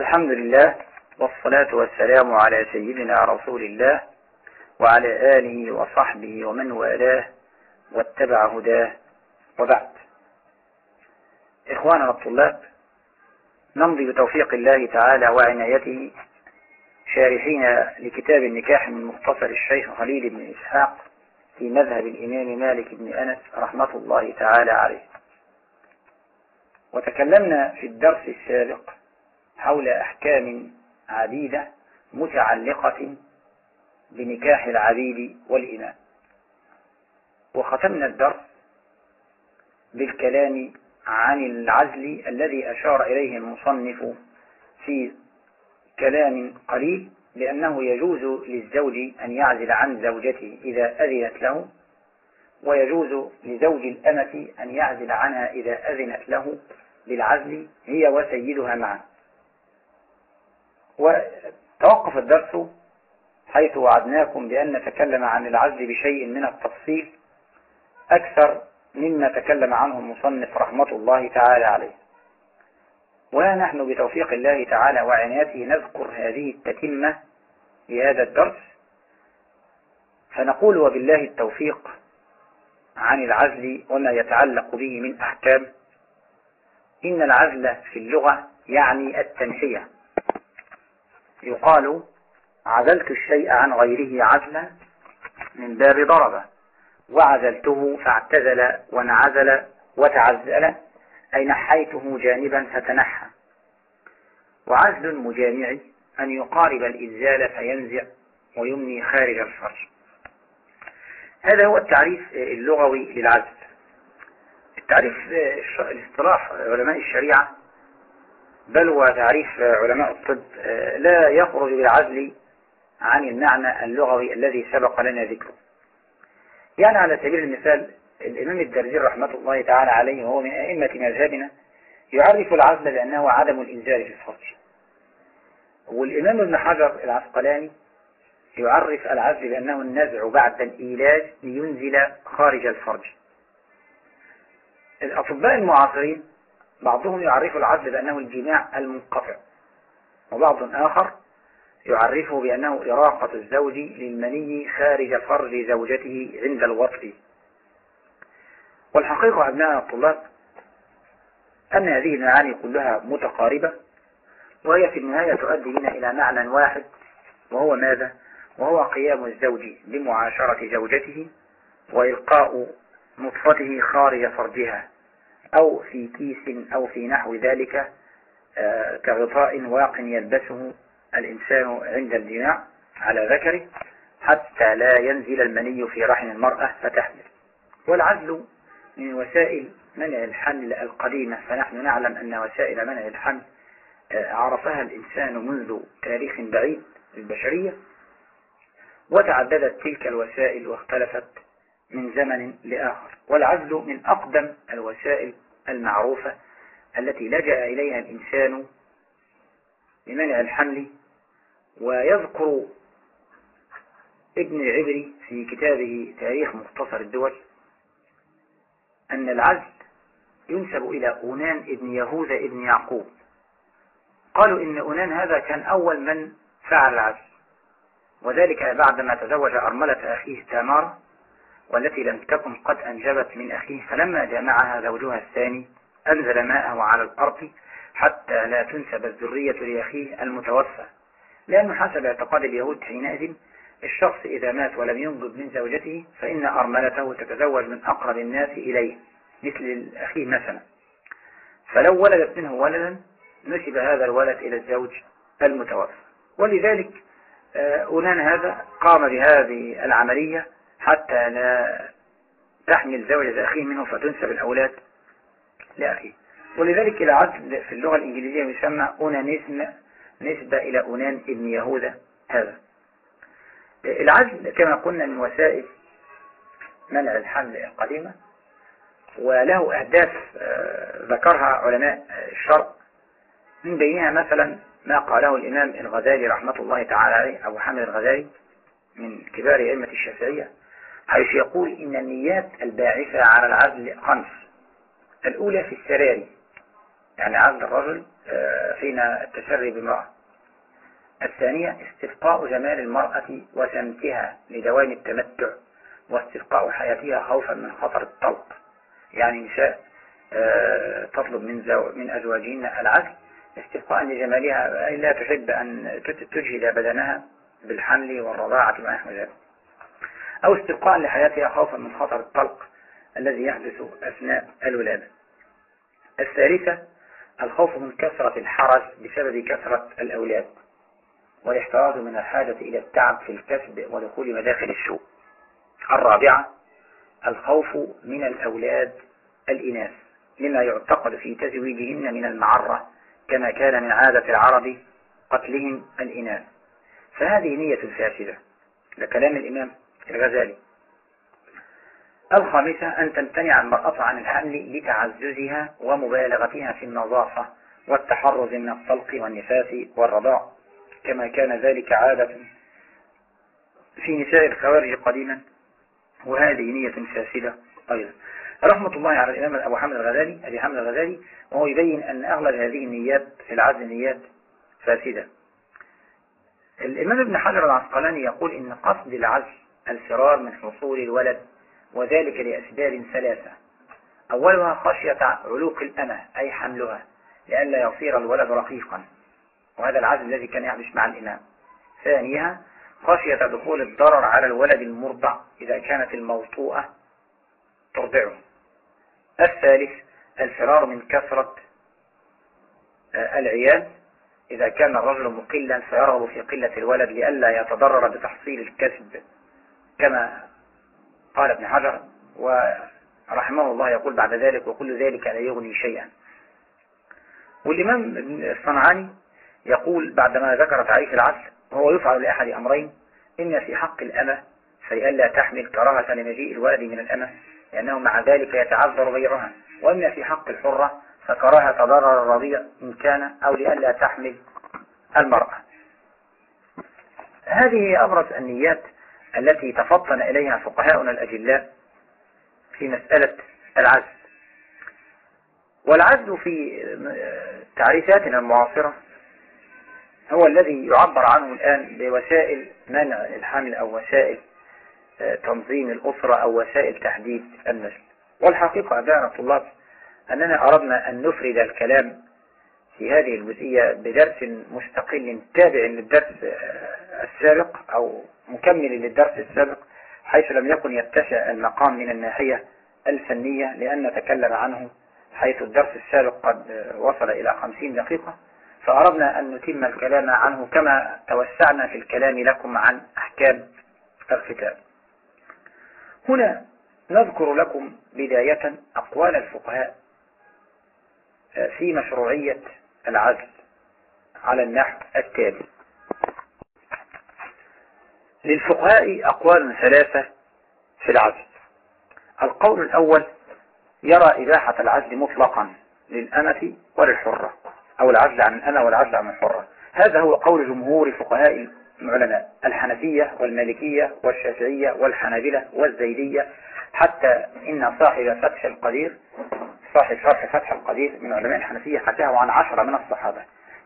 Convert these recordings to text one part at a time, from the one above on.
الحمد لله والصلاة والسلام على سيدنا رسول الله وعلى آله وصحبه ومن والاه واتبع هداه. وبعد. إخواننا الطلاب نمضي بتوفيق الله تعالى وعنايته شارحين لكتاب النكاح من مختصر الشيخ خليل بن إسحاق في مذهب الإمام مالك بن أنس رحمة الله تعالى عليه. وتكلمنا في الدرس السابق حول أحكام عديدة متعلقة بنكاح العبيد والإمام وختمنا الدرس بالكلام عن العزل الذي أشار إليه المصنف في كلام قليل لأنه يجوز للزوج أن يعزل عن زوجته إذا أذنت له ويجوز لزوج الأمة أن يعزل عنها إذا أذنت له بالعزل هي وسيدها معا وتوقف الدرس حيث وعدناكم بأن نتكلم عن العزل بشيء من التفصيل أكثر مما تكلم عنه المصنف رحمة الله تعالى عليه. وها نحن بتوفيق الله تعالى وعنايته نذكر هذه التتمة لهذا الدرس. فنقول وبالله التوفيق عن العزل وما يتعلق به من أحكام. إن العزل في اللغة يعني التنحية. يقال عزلت الشيء عن غيره عزلا من باب ضربة وعزلته فاعتزل وانعزل وتعزل أي نحيته جانبا فتنحى. وعزل المجامع أن يقارب الإنزال فينزع ويمني خارج الفرج. هذا هو التعريف اللغوي للعزل. التعريف الاصطلاح علماء الشريعة بل وتعريف علماء الطب لا يخرج بالعزل عن المعنى اللغوي الذي سبق لنا ذكره. يعني على سبيل المثال الإمام الدرزي رحمة الله تعالى عليه وهو من أئمة مذهبنا يعرف العزل بأنه عدم الإنزال في الفرج والإمام ابن حجر العسقلاني يعرف العزل بأنه النزع بعد الإيلاج لينزل خارج الفرج الأطباء المعاصرين بعضهم يعرف العزل بأنه الجماع المنقطع وبعض آخر يعرفه بأنه إراقة الزوج للمني خارج فرج زوجته عند الوطء والحقيقة أبناء الطلاب أن هذه المعاني كلها متقاربة وهي في النهاية تؤدي بنا إلى معنى واحد وهو ماذا؟ وهو قيام الزوج بمعاشرة زوجته وإلقاء نطفته خارج فرجها أو في كيس أو في نحو ذلك كغطاء واق يلبسه الإنسان عند الجماع على ذكره حتى لا ينزل المني في رحم المرأة فتحمل. والعزل من وسائل منع الحمل القديمة فنحن نعلم أن وسائل منع الحمل عرفها الإنسان منذ تاريخ بعيد للبشرية وتعددت تلك الوسائل واختلفت من زمن لآخر والعزل من أقدم الوسائل المعروفة التي لجأ إليها الإنسان لمنع الحمل. ويذكر ابن العبري في كتابه تاريخ مختصر الدول أن العزل ينسب إلى أونان ابن يهوذا ابن يعقوب. قالوا إن أونان هذا كان أول من فعل العزل وذلك بعدما تزوج أرملة أخيه تامار. والتي لم تكن قد أنجبت من أخيه فلما جمعها زوجها الثاني أنزل ماءه على الأرض حتى لا تنسب الذرية لأخيه المتوفى. لأنه حسب اعتقاد اليهود حينئذ الشخص إذا مات ولم ينجب من زوجته فإن أرملته تتزوج من أقرب الناس إليه مثل أخيه مثلا. فلو ولدت منه ولدا نسب هذا الولد إلى الزوج المتوفى. ولذلك أولان هذا قام بهذه العملية حتى لا تحمل زوجة أخيه منه فتنسب الأولاد لأخيه. ولذلك العزل في اللغة الإنجليزية يسمى أونانيزم نسبة إلى أونان ابن يهوذا. هذا. العزل كما قلنا من وسائل منع الحمل القديمة وله أهداف ذكرها علماء الشرع من بينها مثلا ما قاله الإمام الغزالي رحمة الله تعالى عليه أبو حامد الغزالي من كبار أئمة الشافعية. حيث يقول إن النيات الباعثة على العزل خمس الأولى في السراري يعني عزل الرجل آه، حين التشري بامرأة. الثانية استبقاء جمال المرأة وسمتها لدوام التمتع واستبقاء حياتها خوفا من خطر الطلق. يعني نساء آه، تطلب من من أزواجهن العزل استبقاء لجمالها لا تحب أن تجهد بدنها بالحمل والرضاعة نحو ذلك. أو استبقاء لحياتها خوفا من خطر الطلق الذي يحدث أثناء الولادة. الثالثة الخوف من كثرة الحرج بسبب كثرة الأولاد والاحتراز من الحاجة إلى التعب في الكسب ودخول مداخل السوق الرابعة الخوف من الأولاد الإناث لما يعتقد في تزويجهن من المعرة كما كان من عادة العرب قتلهم الإناث. فهذه نية فاسدة. لكلام الإمام الغزالي. الخامسة أن تمتنع المرأة عن الحمل لتعززها ومبالغتها في النظافة والتحرز من الطلق والنفاس والرضاع. كما كان ذلك عادة في نساء الخوارج قديما وهذه نية فاسدة أيضا. رحمة الله على الإمام أبو حمد الغزالي أبي حمد الغزالي وهو يبين أن أغلب هذه النيات في العزل نيات فاسدة. الإمام ابن حجر العسقلاني يقول إن قصد العزل الفرار من حصول الولد وذلك لأسباب ثلاثة. أولها خشية علوق الأمة أي حملها لئلا يصير الولد رقيقا وهذا العزل الذي كان يحدث مع الإمام. ثانيها خشية دخول الضرر على الولد المرضع إذا كانت الموطوءة ترضعه. الثالث الفرار من كثرة آه، العيال إذا كان الرجل مقلا فيرغب في قلة الولد لئلا يتضرر بتحصيل الكسب. كما قال ابن حجر ورحمه الله يقول بعد ذلك وكل ذلك لا يغني شيئا. والإمام الصنعاني يقول بعدما ذكر تعريف العسل وهو يفعل لأحد أمرين إن في حق الأمة فإلا تحمل كراهة لمجيء الولد من الأمة لأنه مع ذلك يتعذر غيرها. وإن في حق الحرة فكراهة تضرر الرضيع إن كان أو لئلا تحمل المرأة. هذه أبرز النيات التي تفطن إليها فقهاؤنا الأجلاء في مسألة العزل. والعزل في تعريفاتنا المعاصرة هو الذي يعبر عنه الآن بوسائل منع الحمل أو وسائل آه، تنظيم الأسرة أو وسائل تحديد النسل والحقيقة أبناء الطلاب أننا أردنا أن نفرد الكلام في هذه الجزئية بدرس مستقل تابع للدرس آه، السابق أو مكمل للدرس السابق حيث لم يكن يتسع المقام من الناحية الفنية لأن نتكلم عنه حيث الدرس السابق قد وصل إلى خمسين دقيقة فأردنا أن نتم الكلام عنه كما توسعنا في الكلام لكم عن أحكام الختام هنا نذكر لكم بداية أقوال الفقهاء في مشروعية العزل على النحو التالي. للفقهاء أقوال ثلاثة في العزل القول الأول يرى إباحة العزل مطلقا للأمة وللحرة أو العزل عن الأمة والعزل عن الحرة. هذا هو قول جمهور فقهاء العلماء الحنفية والمالكية والشافعية والحنابلة والزيدية. حتى إن صاحب فتح القدير صاحب شرح فتح القدير من علماء الحنفية حكاه عن عشرة من الصحابة.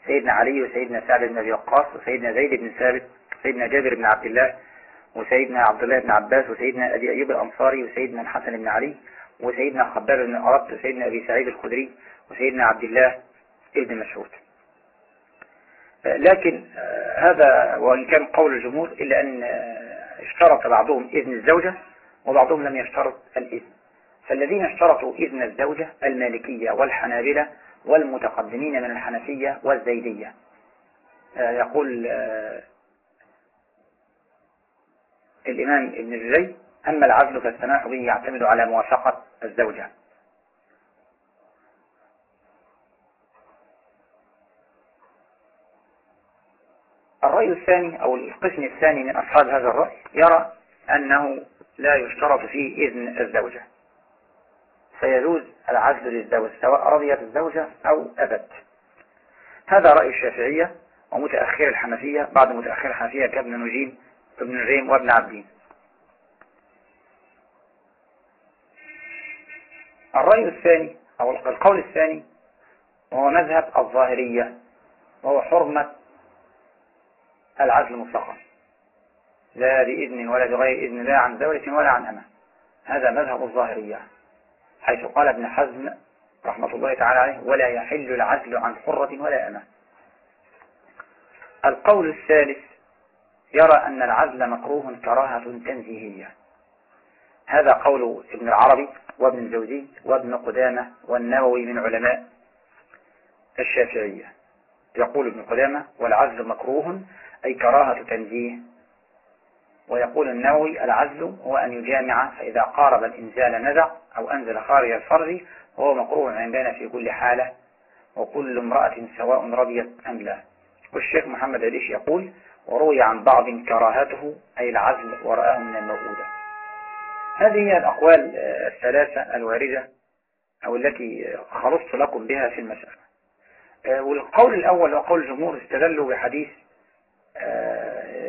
سيدنا علي وسيدنا سعد بن أبي وقاص وسيدنا زيد بن ثابت سيدنا جابر بن عبد الله وسيدنا عبد الله بن عباس وسيدنا أبي أيوب الأنصاري وسيدنا الحسن بن علي وسيدنا خباب بن أرد وسيدنا أبي سعيد الخدري وسيدنا عبد الله ابن مسعود. لكن هذا وإن كان قول الجمهور إلا أن اشترط بعضهم إذن الزوجة وبعضهم لم يشترط الإذن. فالذين اشترطوا إذن الزوجة المالكية والحنابلة والمتقدمين من الحنفية والزيدية. يقول الإمام ابن الجزي أما العزل فالسماح به يعتمد على موافقة الزوجة. الرأي الثاني أو القسم الثاني من أصحاب هذا الرأي يرى أنه لا يشترط فيه إذن الزوجة. فيجوز العزل للزوج سواء رضيت الزوجة أو أبت. هذا رأي الشافعية ومتأخر الحنفية بعد متأخر الحنفية كابن نجيم ابن نجيم وابن عبدين. الرأي الثاني أو القول الثاني وهو مذهب الظاهرية وهو حرمة العزل مطلقا لا بإذن ولا بغير إذن لا عن دولة ولا عن أمة. هذا مذهب الظاهرية حيث قال ابن حزم رحمة الله تعالى عليه ولا يحل العزل عن حرة ولا أمة. القول الثالث يرى أن العزل مكروه كراهة تنزيهية. هذا قول ابن العربي وابن الجوزي وابن قدامة والنووي من علماء الشافعية. يقول ابن قدامة والعزل مكروه أي كراهة تنزيه. ويقول النووي العزل هو أن يجامع فإذا قارب الإنزال نزع أو أنزل خارج الفرج وهو مكروه عندنا في كل حالة وكل امرأة سواء رضيت أم لا. والشيخ محمد عليش يقول وروي عن بعض كراهته أي العزل ورآه من الموؤودة. هذه هي الأقوال الثلاثة الواردة أو التي خلصت لكم بها في المسألة. والقول الأول وقول الجمهور استدلوا بحديث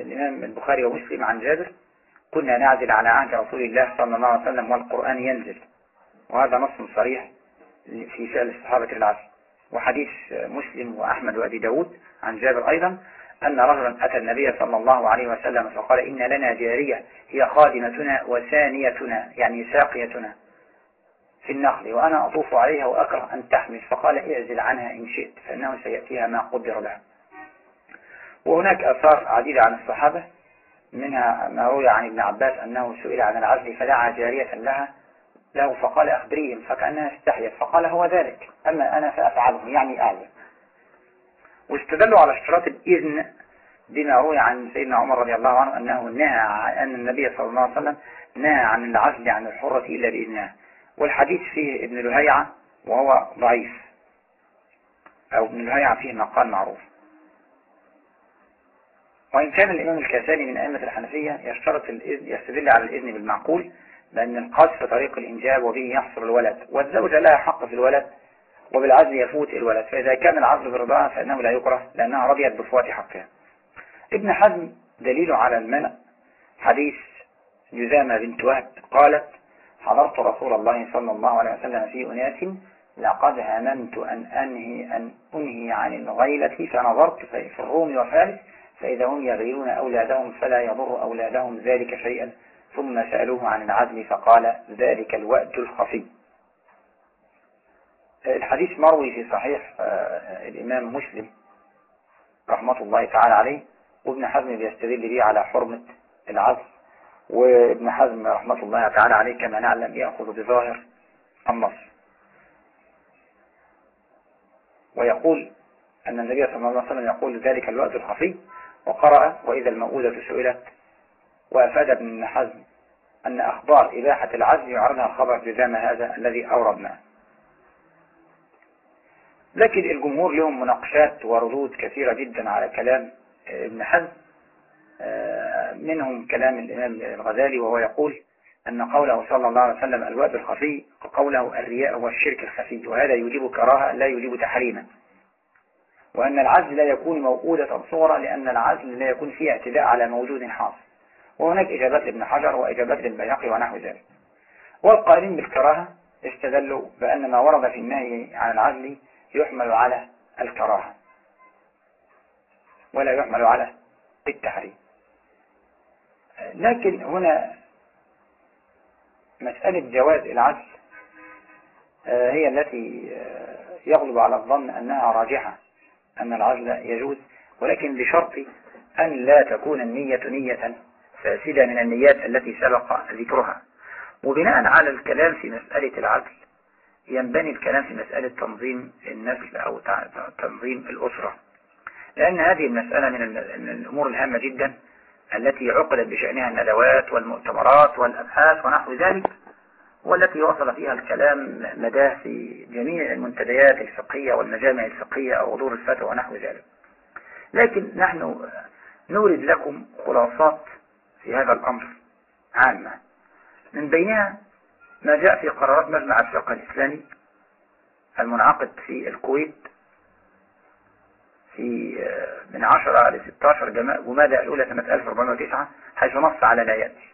الإمام البخاري ومسلم عن جابر كنا نعزل على عهد رسول الله صلى الله عليه وسلم والقرآن ينزل. وهذا نص صريح في فعل الصحابة العزل. وحديث مسلم وأحمد وأبي داود عن جابر أيضا. أن رجلا أتى النبي صلى الله عليه وسلم فقال إن لنا جارية هي خادمتنا وثانيتنا يعني ساقيتنا في النخل وأنا أطوف عليها وأكره أن تحمل. فقال اعزل عنها إن شئت فإنه سيأتيها ما قدر لها وهناك أثار عديدة عن الصحابة منها ما روي عن ابن عباس أنه سئل عن العزل فدعا جارية لها له فقال أخبريهم فكأنها استحيت. فقال هو ذلك أما أنا فأفعله يعني أعلم واستدلوا على اشتراط الإذن بما روي عن سيدنا عمر رضي الله عنه أنه نهى أن النبي صلى الله عليه وسلم نهى عن العزل عن الحرة إلا بإذنها والحديث فيه ابن لهيعة وهو ضعيف. أو ابن لهيعة فيه مقال معروف. وإن كان الإمام الكاساني من أئمة الحنفية يشترط الإذن يستدل على الإذن بالمعقول لأن القذف طريق الإنجاب وبه يحصل الولد والزوجة لها حق في الولد وبالعزل يفوت الولد. فإذا كان العزل برضاها فإنه لا يكره لأنها رضيت بفوات حقها. ابن حزم دليل على المنع. حديث جزامة بنت وهب قالت حضرت رسول الله صلى الله عليه وسلم في أناس لقد هممت أن أنهي, أن أنهي عن الغيلة فنظرت في الروم وفارس فإذا هم يغيرون أولادهم فلا يضر أولادهم ذلك شيئا. ثم سألوه عن العدل فقال ذلك الوقت الخفي. الحديث مروي في صحيح الإمام مسلم رحمة الله تعالى عليه وابن حزم بيستدل به على حرمة العزل وابن حزم رحمة الله تعالى عليه كما نعلم يأخذ بظاهر النص. ويقول أن النبي صلى الله عليه وسلم يقول ذلك الوقت الخفي وقرأ وإذا المؤودة سئلت وأفاد ابن حزم أن أخبار إباحة العزل يعرضها خبر جزام هذا الذي أوردناه. لكن الجمهور لهم مناقشات وردود كثيرة جدا على كلام ابن حزم منهم كلام الإمام الغزالي وهو يقول أن قوله صلى الله عليه وسلم الواد الخفي قوله الرياء هو الشرك الخفي وهذا يجيب كراهة لا يجيب تحريما. وأن العزل لا يكون موؤودة صورة لأن العزل لا يكون فيه اعتداء على موجود حاصل. وهناك إجابات لابن حجر وإجابات للبياقي ونحو ذلك. والقائلين بالكراهة استدلوا بأن ما ورد في النهي عن العزل يحمل على الكراهة ولا يحمل على التحريم. لكن هنا مسألة جواز العزل هي التي يغلب على الظن أنها راجحة أن العزل يجوز ولكن بشرط أن لا تكون النية نية فاسدة من النيات التي سبق ذكرها. وبناء على الكلام في مسألة العزل ينبني الكلام في مسألة تنظيم النسل أو تنظيم الأسرة. لأن هذه المسألة من الأمور الهامة جدا التي عقدت بشأنها الندوات والمؤتمرات والأبحاث ونحو ذلك والتي وصل فيها الكلام مداه في جميع المنتديات الفقهية والمجامع الفقهية أو دور الفتوى ونحو ذلك. لكن نحن نورد لكم خلاصات في هذا الأمر عامة. من بينها ما جاء في قرارات مجمع الفقه الإسلامي المنعقد في الكويت في من 10 ل 16 جمادى الأولى سنة 1409 حيث نص على لا يأتي.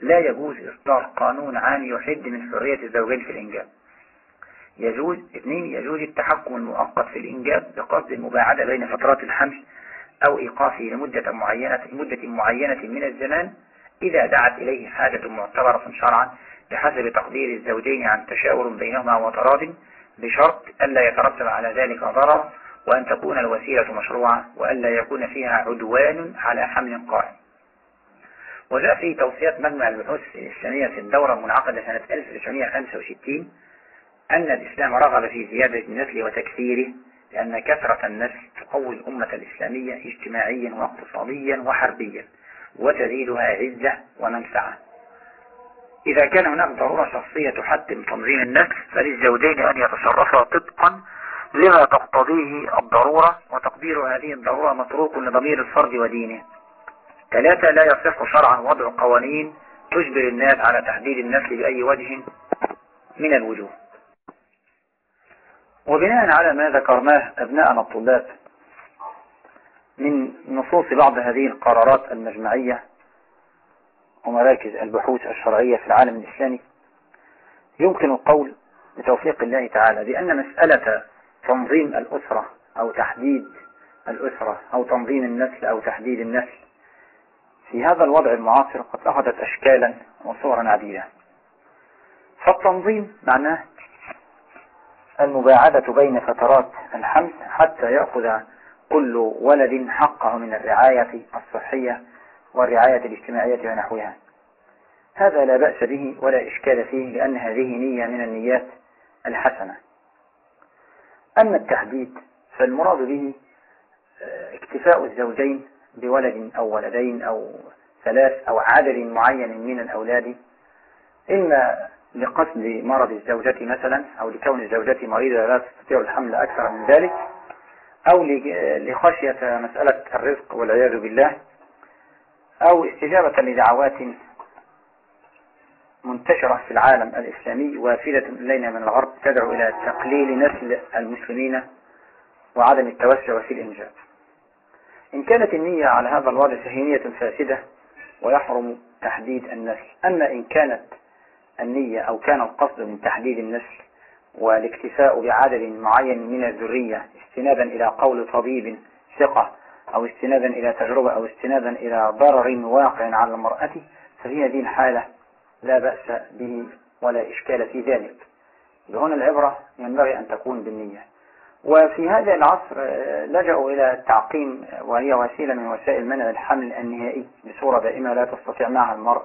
لا يجوز إصدار قانون عام يحد من حرية الزوجين في الإنجاب. يجوز اثنين يجوز التحكم المؤقت في الإنجاب بقصد المباعدة بين فترات الحمل أو إيقافه لمدة معينة مدة معينة من الزمان إذا دعت إليه حاجة معتبرة شرعا بحسب تقدير الزوجين عن تشاور بينهما وتراض بشرط ألا يترتب على ذلك ضرر وأن تكون الوسيلة مشروعة وألا يكون فيها عدوان على حمل قائم. وجاء في توصيات مجمع البحوث الإسلامية في الدورة المنعقدة سنة 1965 أن الإسلام رغب في زيادة النسل وتكثيره لأن كثرة النسل تقوي الأمة الإسلامية اجتماعيا واقتصاديا وحربيا وتزيدها عزة ومنفعة. إذا كان هناك ضرورة شخصية تحتم تنظيم النسل فللزوجين أن يتصرفا طبقا لما تقتضيه الضرورة وتقدير هذه الضرورة متروك لضمير الفرد ودينه. ثلاثة لا يصح شرعا وضع قوانين تجبر الناس على تحديد النسل بأي وجه من الوجوه. وبناء على ما ذكرناه أبناءنا الطلاب من نصوص بعض هذه القرارات المجمعية ومراكز البحوث الشرعية في العالم الإسلامي. يمكن القول بتوفيق الله تعالى بأن مسألة تنظيم الأسرة أو تحديد الأسرة أو تنظيم النسل أو تحديد النسل في هذا الوضع المعاصر قد أخذت أشكالا وصورا عديدة فالتنظيم معناه المباعدة بين فترات الحمل حتى يأخذ كل ولد حقه من الرعاية الصحية والرعاية الاجتماعية ونحوها. هذا لا بأس به ولا إشكال فيه لأن هذه نية من النيات الحسنة. أما التحديد فالمراد به آه، اكتفاء الزوجين بولد أو ولدين أو ثلاث أو عدد معين من الأولاد إما لقصد مرض الزوجة مثلا أو لكون الزوجة مريضة لا تستطيع الحمل أكثر من ذلك أو لخشية مسألة الرزق والعياذ بالله. أو استجابة لدعوات منتشرة في العالم الإسلامي وافدة إلينا من الغرب تدعو إلى تقليل نسل المسلمين وعدم التوسع في الإنجاب إن كانت النية على هذا الوضع فهي فاسدة ويحرم تحديد النسل. أما إن كانت النية أو كان القصد من تحديد النسل والاكتفاء بعدد معين من الذرية استنادا إلى قول طبيب ثقة أو استنادا إلى تجربة أو استنادا إلى ضرر واقع على المرأة ففي هذه الحالة. لا بأس به ولا إشكال في ذلك. هنا العبرة ينبغي أن تكون بالنية. وفي هذا العصر آه، لجأوا إلى التعقيم وهي وسيلة من وسائل منع الحمل النهائي بصورة دائمة لا تستطيع معها المرء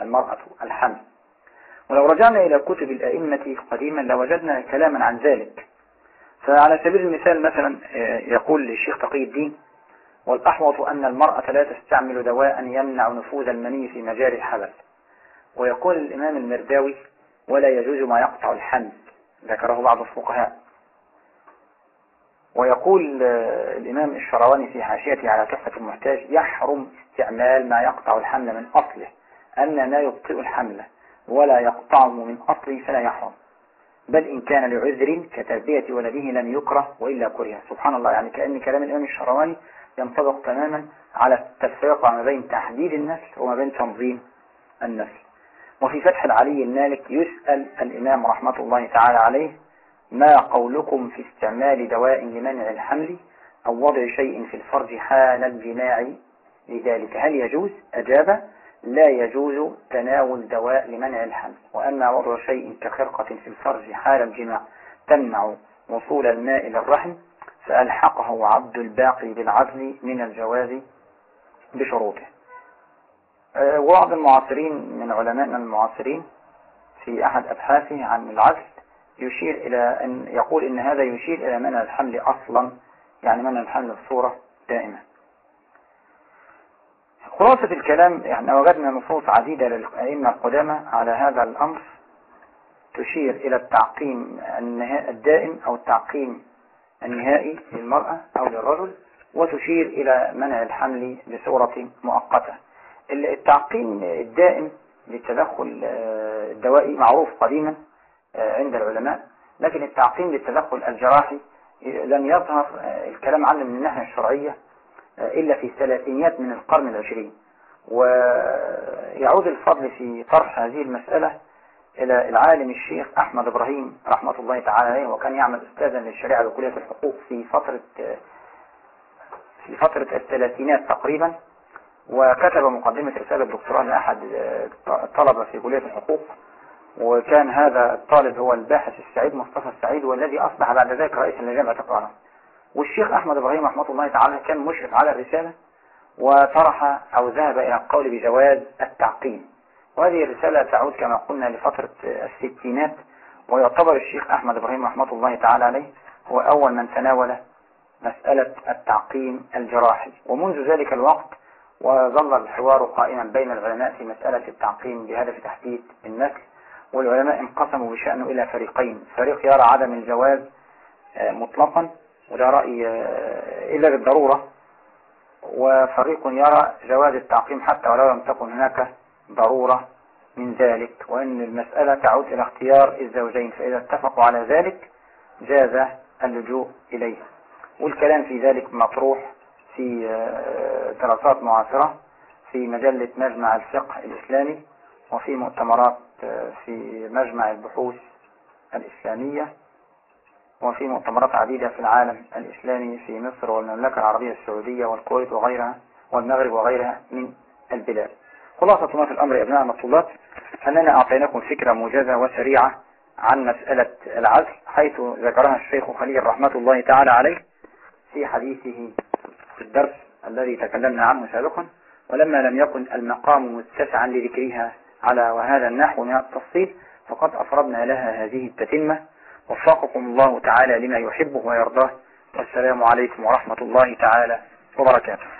المرأة الحمل. ولو رجعنا إلى كتب الأئمة قديما لوجدنا كلاما عن ذلك. فعلى سبيل المثال مثلا آه، يقول الشيخ تقي الدين والأحوط أن المرأة لا تستعمل دواء يمنع نفوذ المني في مجال الحبل. ويقول الإمام المرداوي ولا يجوز ما يقطع الحمل ذكره بعض الفقهاء. ويقول آه، الإمام الشرواني في حاشيته على تحفة المحتاج يحرم استعمال ما يقطع الحمل من أصله أن لا يبطئ الحمل ولا يقطعه من أصله فلا يحرم بل إن كان لعذر كتربية ولده لم يكره وإلا كره. سبحان الله يعني كأن كلام الإمام الشرواني ينطبق تماما على التفرقة ما بين تحديد النسل وما بين تنظيم النسل. وفي فتح العلي المالك يسأل الإمام رحمة الله تعالى عليه ما قولكم في استعمال دواء لمنع الحمل أو وضع شيء في الفرج حال الجماع لذلك؟ هل يجوز؟ أجاب لا يجوز تناول دواء لمنع الحمل وأما وضع شيء كخرقة في الفرج حال الجماع تمنع وصول الماء للرحم فألحقه عبد الباقي بالعزل من الجواز بشروطه. أه، وبعض المعاصرين من علمائنا المعاصرين في أحد أبحاثه عن العزل يشير إلى أن يقول إن هذا يشير إلى منع الحمل أصلا يعني منع الحمل بصورة دائمة. خلاصة الكلام يعني وجدنا نصوص عديدة للأئمة القدامى على هذا الأمر تشير إلى التعقيم الدائم أو التعقيم النهائي للمرأة أو للرجل وتشير إلى منع الحمل بصورة مؤقتة. التعقيم الدائم للتدخل آه، الدوائي معروف قديما آه، عند العلماء لكن التعقيم للتدخل الجراحي لم يظهر آه، الكلام عنه من الناحية الشرعية إلا في الثلاثينيات من القرن العشرين. ويعود الفضل في طرح هذه المسألة إلى العالم الشيخ أحمد إبراهيم رحمة الله تعالى عليه وكان يعمل أستاذا للشريعة بكلية الحقوق في فترة في فترة الثلاثينات تقريبا. وكتب مقدمة رسالة دكتوراه لأحد الطلبة في كلية الحقوق. وكان هذا الطالب هو الباحث السعيد مصطفى السعيد والذي أصبح بعد ذلك رئيسا لجامعة القاهرة. والشيخ أحمد إبراهيم رحمة الله تعالى كان مشرف على الرسالة وطرح أو ذهب إلى القول بجواز التعقيم. وهذه الرسالة تعود كما قلنا لفترة الستينات ويعتبر الشيخ أحمد إبراهيم رحمة الله تعالى عليه هو أول من تناول مسألة التعقيم الجراحي. ومنذ ذلك الوقت وظل الحوار قائما بين العلماء في مسألة التعقيم بهدف تحديد النسل والعلماء انقسموا بشأنه إلى فريقين. فريق يرى عدم الجواز مطلقا وده رأي إلا بالضرورة. وفريق يرى جواز التعقيم حتى ولو لم تكن هناك ضرورة من ذلك وأن المسألة تعود إلى اختيار الزوجين فإذا اتفقوا على ذلك جاز اللجوء إليه. والكلام في ذلك مطروح في دراسات معاصرة في مجلة مجمع الفقه الإسلامي وفي مؤتمرات في مجمع البحوث الإسلامية. وفي مؤتمرات عديدة في العالم الإسلامي في مصر والمملكة العربية السعودية والكويت وغيرها والمغرب وغيرها من البلاد. خلاصة ما في الأمر يا أبناء المطلوبات أننا أعطيناكم فكرة موجزة وسريعة عن مسألة العزل حيث ذكرها الشيخ خليل رحمة الله تعالى عليه في حديثه في الدرس الذي تكلمنا عنه سابقا ولما لم يكن المقام متسعا لذكرها على وهذا النحو من التفصيل فقد أفردنا لها هذه التتمة وفقكم الله تعالى لما يحبه ويرضاه. والسلام عليكم ورحمة الله تعالى وبركاته.